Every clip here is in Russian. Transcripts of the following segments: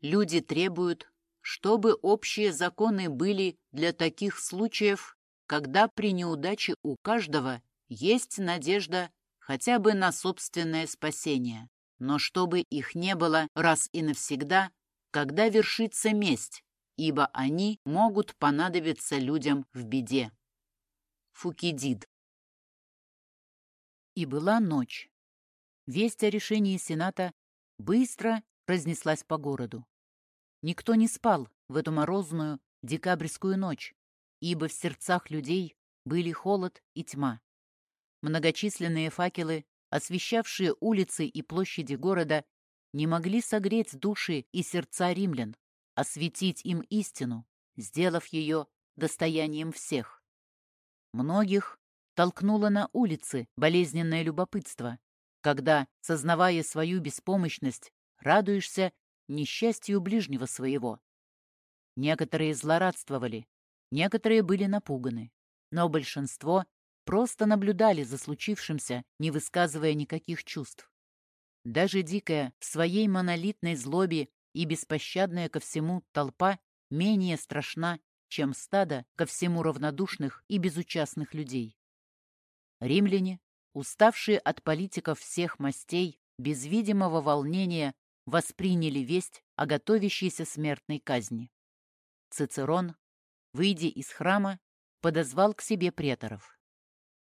Люди требуют, чтобы общие законы были для таких случаев, когда при неудаче у каждого есть надежда хотя бы на собственное спасение, но чтобы их не было раз и навсегда, когда вершится месть, ибо они могут понадобиться людям в беде. Фукидид. И была ночь. Весть о решении Сената быстро разнеслась по городу. Никто не спал в эту морозную декабрьскую ночь, ибо в сердцах людей были холод и тьма. Многочисленные факелы, освещавшие улицы и площади города, не могли согреть души и сердца римлян, осветить им истину, сделав ее достоянием всех. Многих толкнуло на улицы болезненное любопытство, когда, сознавая свою беспомощность, радуешься несчастью ближнего своего. Некоторые злорадствовали, некоторые были напуганы, но большинство просто наблюдали за случившимся, не высказывая никаких чувств. Даже дикая, в своей монолитной злобе и беспощадная ко всему толпа менее страшна, чем стадо ко всему равнодушных и безучастных людей. Римляне, уставшие от политиков всех мастей, без видимого волнения восприняли весть о готовящейся смертной казни. Цицерон, выйдя из храма, подозвал к себе преторов.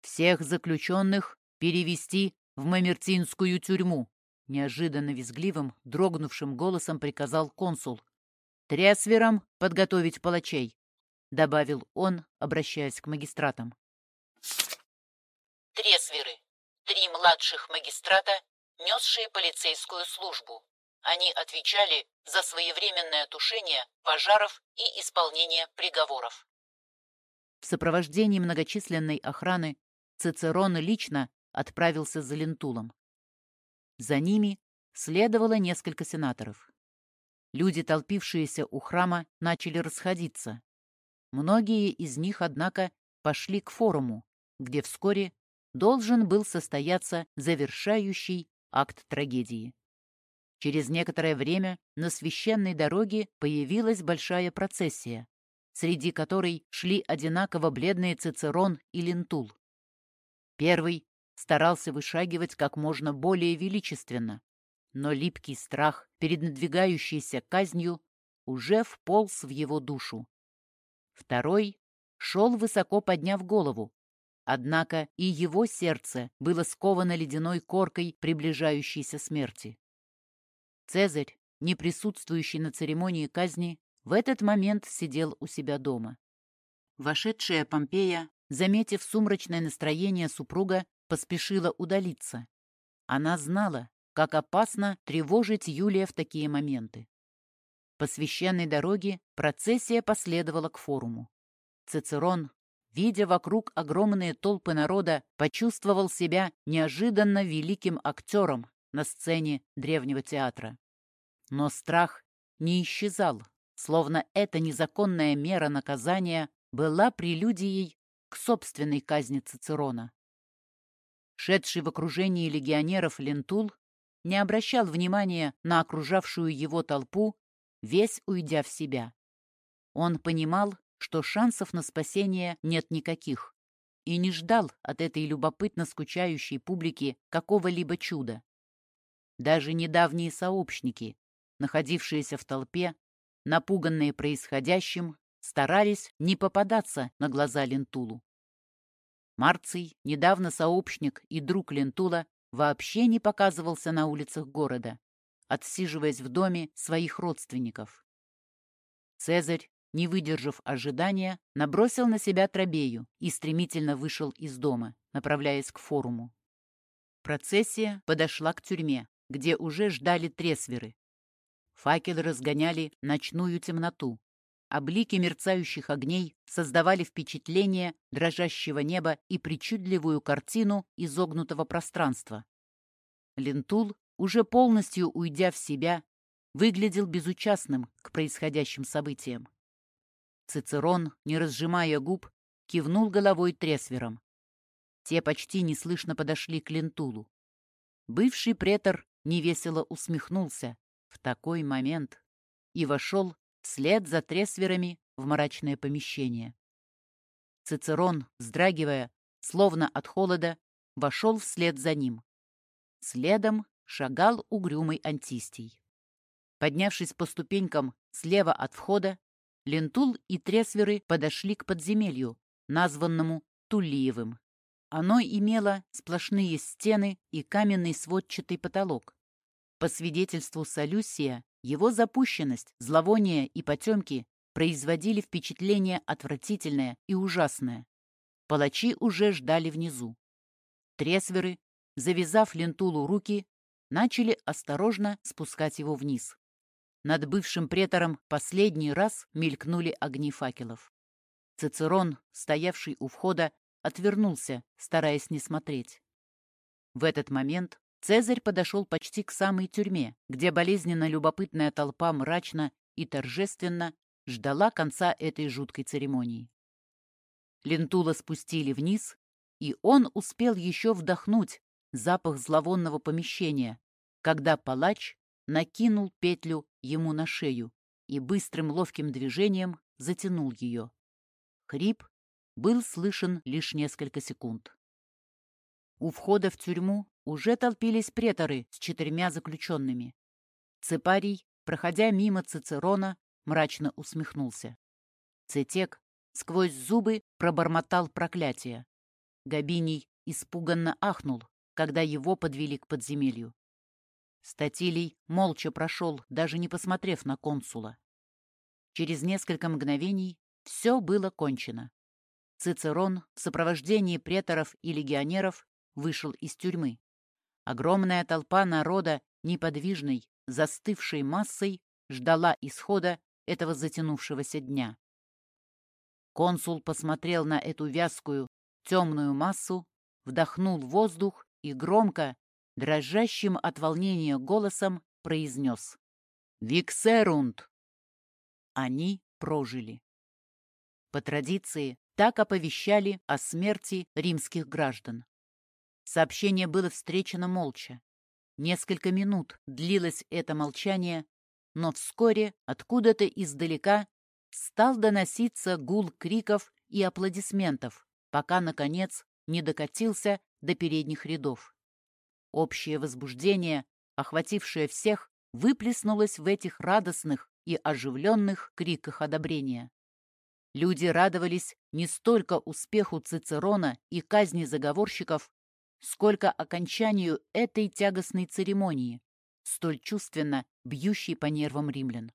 «Всех заключенных перевести в Мамертинскую тюрьму», неожиданно визгливым, дрогнувшим голосом приказал консул. «Тресверам подготовить палачей», — добавил он, обращаясь к магистратам. Тресверы. Три младших магистрата, несшие полицейскую службу. Они отвечали за своевременное тушение пожаров и исполнение приговоров. В сопровождении многочисленной охраны Цицерон лично отправился за Лентулом. За ними следовало несколько сенаторов. Люди, толпившиеся у храма, начали расходиться. Многие из них, однако, пошли к форуму, где вскоре должен был состояться завершающий акт трагедии. Через некоторое время на священной дороге появилась большая процессия, среди которой шли одинаково бледные Цицерон и Лентул. Первый старался вышагивать как можно более величественно, но липкий страх перед надвигающейся казнью уже вполз в его душу. Второй шел высоко подняв голову, однако и его сердце было сковано ледяной коркой приближающейся смерти. Цезарь, не присутствующий на церемонии казни, в этот момент сидел у себя дома. Вошедшая Помпея, заметив сумрачное настроение супруга, поспешила удалиться. Она знала, как опасно тревожить Юлия в такие моменты. По священной дороге процессия последовала к форуму. Цицерон, видя вокруг огромные толпы народа, почувствовал себя неожиданно великим актером, на сцене древнего театра. Но страх не исчезал, словно эта незаконная мера наказания была прелюдией к собственной казни Цицерона. Шедший в окружении легионеров Лентул не обращал внимания на окружавшую его толпу, весь уйдя в себя. Он понимал, что шансов на спасение нет никаких, и не ждал от этой любопытно скучающей публики какого-либо чуда. Даже недавние сообщники, находившиеся в толпе, напуганные происходящим, старались не попадаться на глаза Лентулу. Марций, недавно сообщник и друг Лентула, вообще не показывался на улицах города, отсиживаясь в доме своих родственников. Цезарь, не выдержав ожидания, набросил на себя Трабею и стремительно вышел из дома, направляясь к форуму. Процессия подошла к тюрьме, где уже ждали тресверы. Факелы разгоняли ночную темноту, а блики мерцающих огней создавали впечатление дрожащего неба и причудливую картину изогнутого пространства. Лентул, уже полностью уйдя в себя, выглядел безучастным к происходящим событиям. Цицерон, не разжимая губ, кивнул головой тресвером. Те почти неслышно подошли к Лентулу. Бывший претор невесело усмехнулся. В такой момент и вошел вслед за тресверами в мрачное помещение. Цицерон, вздрагивая, словно от холода, вошел вслед за ним. Следом шагал угрюмый антистий. Поднявшись по ступенькам слева от входа, Лентул и Тресверы подошли к подземелью, названному Тулиевым. Оно имело сплошные стены и каменный сводчатый потолок. По свидетельству Солюсия, его запущенность, зловоние и потемки производили впечатление отвратительное и ужасное. Палачи уже ждали внизу. Тресверы, завязав лентулу руки, начали осторожно спускать его вниз. Над бывшим претором последний раз мелькнули огни факелов. Цицерон, стоявший у входа, отвернулся, стараясь не смотреть. В этот момент Цезарь подошел почти к самой тюрьме, где болезненно любопытная толпа мрачно и торжественно ждала конца этой жуткой церемонии. Лентула спустили вниз, и он успел еще вдохнуть запах зловонного помещения, когда палач накинул петлю ему на шею и быстрым ловким движением затянул ее. Хрип был слышен лишь несколько секунд. У входа в тюрьму уже толпились преторы с четырьмя заключенными. Цепарий, проходя мимо Цицерона, мрачно усмехнулся. Цетек сквозь зубы пробормотал проклятие. Габиний испуганно ахнул, когда его подвели к подземелью. Статилий молча прошел, даже не посмотрев на консула. Через несколько мгновений все было кончено. Цицерон в сопровождении преторов и легионеров вышел из тюрьмы. Огромная толпа народа, неподвижной, застывшей массой, ждала исхода этого затянувшегося дня. Консул посмотрел на эту вязкую, темную массу, вдохнул воздух и громко, дрожащим от волнения голосом произнес «Виксерунд!». Они прожили. По традиции так оповещали о смерти римских граждан. Сообщение было встречено молча. Несколько минут длилось это молчание, но вскоре откуда-то издалека стал доноситься гул криков и аплодисментов, пока, наконец, не докатился до передних рядов. Общее возбуждение, охватившее всех, выплеснулось в этих радостных и оживленных криках одобрения. Люди радовались не столько успеху Цицерона и казни заговорщиков, сколько окончанию этой тягостной церемонии, столь чувственно бьющей по нервам римлян.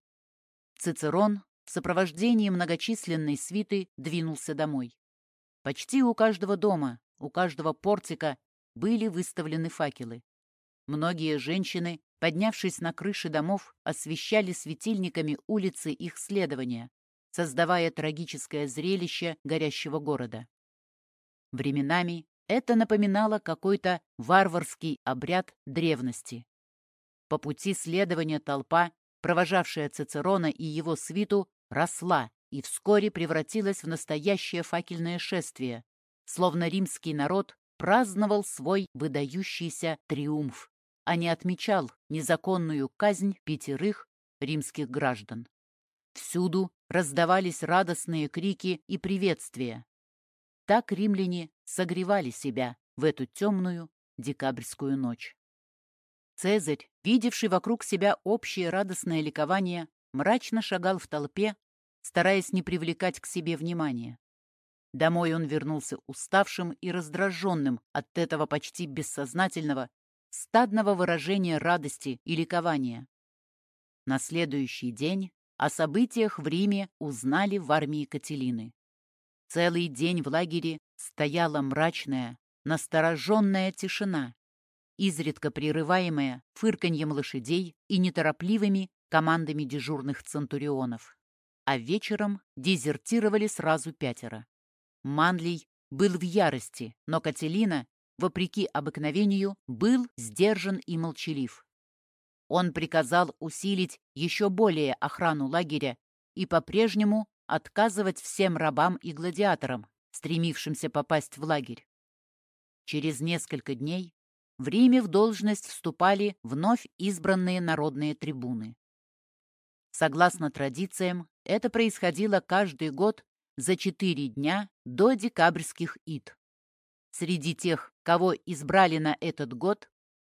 Цицерон в сопровождении многочисленной свиты двинулся домой. Почти у каждого дома, у каждого портика были выставлены факелы. Многие женщины, поднявшись на крыши домов, освещали светильниками улицы их следования, создавая трагическое зрелище горящего города. Временами это напоминало какой-то варварский обряд древности. По пути следования толпа, провожавшая Цицерона и его свиту, росла и вскоре превратилась в настоящее факельное шествие, словно римский народ праздновал свой выдающийся триумф, а не отмечал незаконную казнь пятерых римских граждан. Всюду раздавались радостные крики и приветствия. Так римляне согревали себя в эту темную декабрьскую ночь. Цезарь, видевший вокруг себя общее радостное ликование, мрачно шагал в толпе, стараясь не привлекать к себе внимания. Домой он вернулся уставшим и раздраженным от этого почти бессознательного, стадного выражения радости и ликования. На следующий день о событиях в Риме узнали в армии Кателины. Целый день в лагере стояла мрачная, настороженная тишина, изредка прерываемая фырканьем лошадей и неторопливыми командами дежурных центурионов. А вечером дезертировали сразу пятеро. Манлий был в ярости, но Кателина, вопреки обыкновению, был сдержан и молчалив. Он приказал усилить еще более охрану лагеря и по-прежнему отказывать всем рабам и гладиаторам, стремившимся попасть в лагерь. Через несколько дней в Риме в должность вступали вновь избранные народные трибуны. Согласно традициям, это происходило каждый год за четыре дня до декабрьских ид. Среди тех, кого избрали на этот год,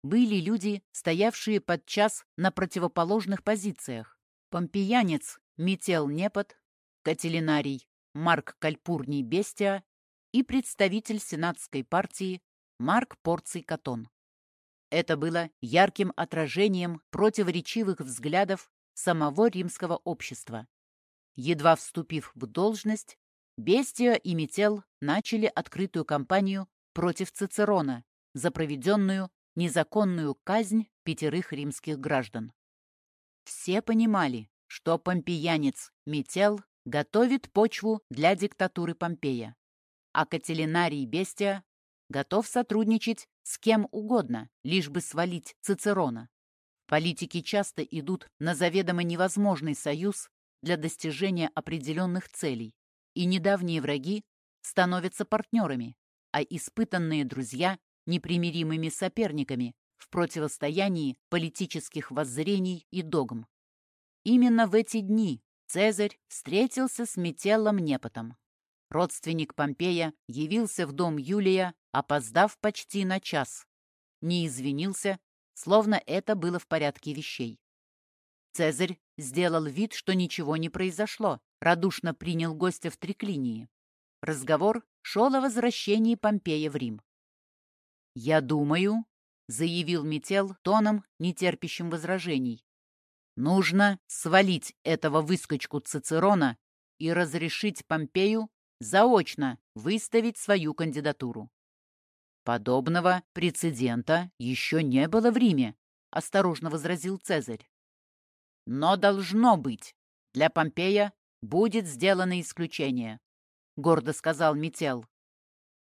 были люди, стоявшие подчас на противоположных позициях. Помпеянец Метел Непот, Кателинарий Марк Кальпурний Бестия и представитель сенатской партии Марк Порций Катон. Это было ярким отражением противоречивых взглядов самого римского общества. Едва вступив в должность, Бестия и Метел начали открытую кампанию против Цицерона за проведенную незаконную казнь пятерых римских граждан. Все понимали, что помпеянец Метел готовит почву для диктатуры Помпея, а Кателинарий Бестия готов сотрудничать с кем угодно, лишь бы свалить Цицерона. Политики часто идут на заведомо невозможный союз для достижения определенных целей, и недавние враги становятся партнерами, а испытанные друзья – непримиримыми соперниками в противостоянии политических воззрений и догм. Именно в эти дни Цезарь встретился с Метеллом Непотом. Родственник Помпея явился в дом Юлия, опоздав почти на час. Не извинился, словно это было в порядке вещей. Цезарь сделал вид, что ничего не произошло, радушно принял гостя в триклинии. Разговор шел о возвращении Помпея в Рим. «Я думаю», — заявил Метел тоном, нетерпящим возражений, «нужно свалить этого выскочку Цицерона и разрешить Помпею заочно выставить свою кандидатуру». «Подобного прецедента еще не было в Риме», — осторожно возразил Цезарь. «Но должно быть. Для Помпея будет сделано исключение. — гордо сказал Метел.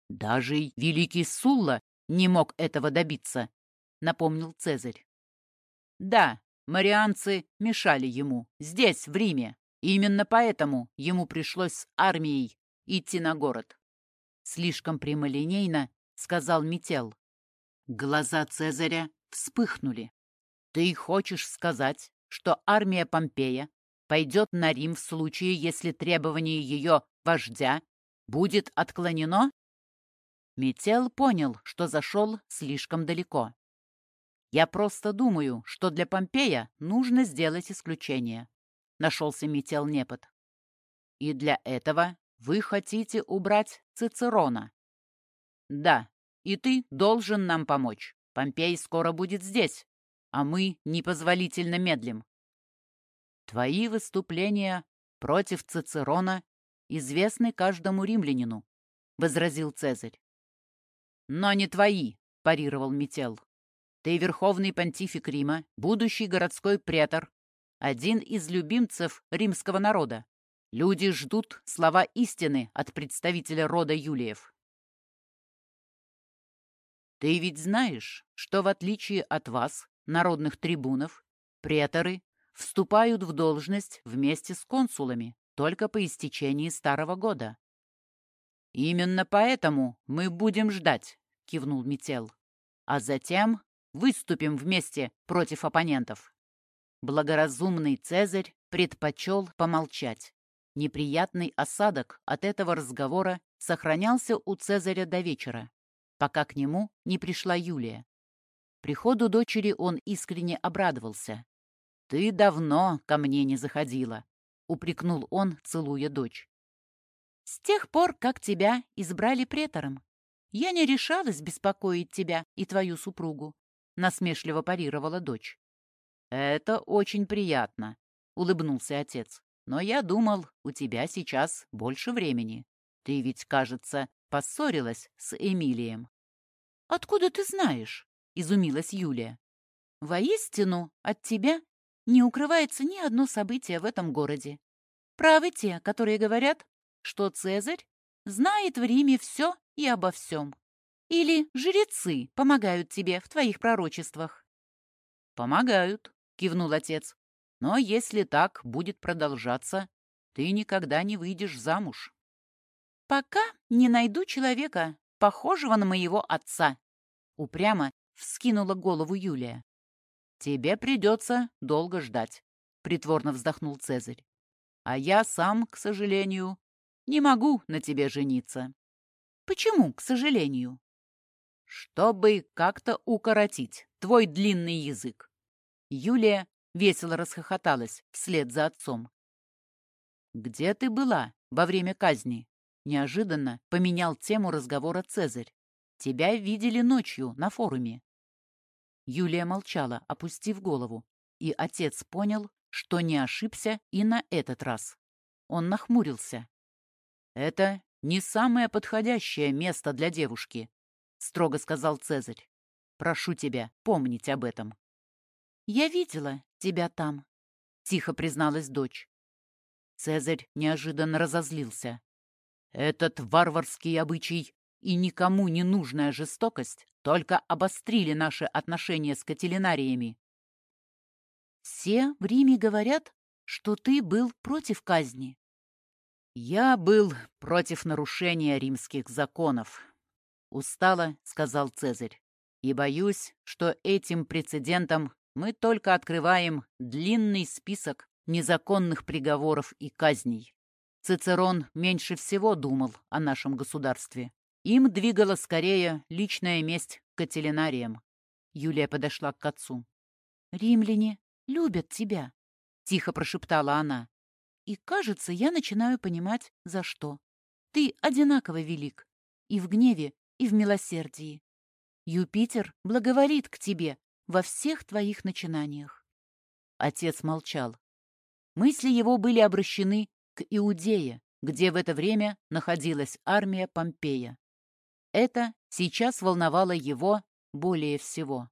«Даже великий Сулла не мог этого добиться», — напомнил Цезарь. «Да, марианцы мешали ему, здесь, в Риме. Именно поэтому ему пришлось с армией идти на город». Слишком прямолинейно сказал Метел. Глаза Цезаря вспыхнули. «Ты хочешь сказать, что армия Помпея пойдет на Рим в случае, если требование ее вождя будет отклонено? Метел понял, что зашел слишком далеко. «Я просто думаю, что для Помпея нужно сделать исключение», — нашелся Метел Непот. «И для этого вы хотите убрать Цицерона?» «Да, и ты должен нам помочь. Помпей скоро будет здесь, а мы непозволительно медлим. Твои выступления против Цицерона известны каждому римлянину», — возразил Цезарь. «Но не твои», — парировал Метел. «Ты верховный понтифик Рима, будущий городской претор, один из любимцев римского народа. Люди ждут слова истины от представителя рода Юлиев». «Ты ведь знаешь, что в отличие от вас, народных трибунов, преторы вступают в должность вместе с консулами только по истечении старого года. «Именно поэтому мы будем ждать», — кивнул Метел. «А затем выступим вместе против оппонентов». Благоразумный Цезарь предпочел помолчать. Неприятный осадок от этого разговора сохранялся у Цезаря до вечера, пока к нему не пришла Юлия. Приходу дочери он искренне обрадовался. «Ты давно ко мне не заходила», — упрекнул он, целуя дочь. «С тех пор, как тебя избрали претором, я не решалась беспокоить тебя и твою супругу», — насмешливо парировала дочь. «Это очень приятно», — улыбнулся отец. «Но я думал, у тебя сейчас больше времени. Ты ведь, кажется, поссорилась с Эмилием». «Откуда ты знаешь?» — изумилась Юлия. «Воистину, от тебя не укрывается ни одно событие в этом городе. Правы те, которые говорят, что Цезарь знает в Риме все и обо всем. Или жрецы помогают тебе в твоих пророчествах. «Помогают», — кивнул отец. «Но если так будет продолжаться, ты никогда не выйдешь замуж». «Пока не найду человека, похожего на моего отца», — упрямо вскинула голову Юлия. Тебе придется долго ждать. притворно вздохнул Цезарь. «А я сам, к сожалению, не могу на тебе жениться». «Почему, к сожалению?» «Чтобы как-то укоротить твой длинный язык». Юлия весело расхохоталась вслед за отцом. «Где ты была во время казни?» Неожиданно поменял тему разговора Цезарь. «Тебя видели ночью на форуме». Юлия молчала, опустив голову, и отец понял, что не ошибся и на этот раз. Он нахмурился. «Это не самое подходящее место для девушки», — строго сказал Цезарь. «Прошу тебя помнить об этом». «Я видела тебя там», — тихо призналась дочь. Цезарь неожиданно разозлился. Этот варварский обычай и никому не нужная жестокость только обострили наши отношения с кателинариями. Все в Риме говорят, что ты был против казни. Я был против нарушения римских законов. Устало, сказал Цезарь. И боюсь, что этим прецедентом мы только открываем длинный список незаконных приговоров и казней. Цицерон меньше всего думал о нашем государстве. Им двигала скорее личная месть кателинариям. Юлия подошла к отцу. «Римляне любят тебя», — тихо прошептала она. «И, кажется, я начинаю понимать, за что. Ты одинаково велик. И в гневе, и в милосердии. Юпитер благоволит к тебе во всех твоих начинаниях». Отец молчал. Мысли его были обращены к Иудее, где в это время находилась армия Помпея. Это сейчас волновало его более всего.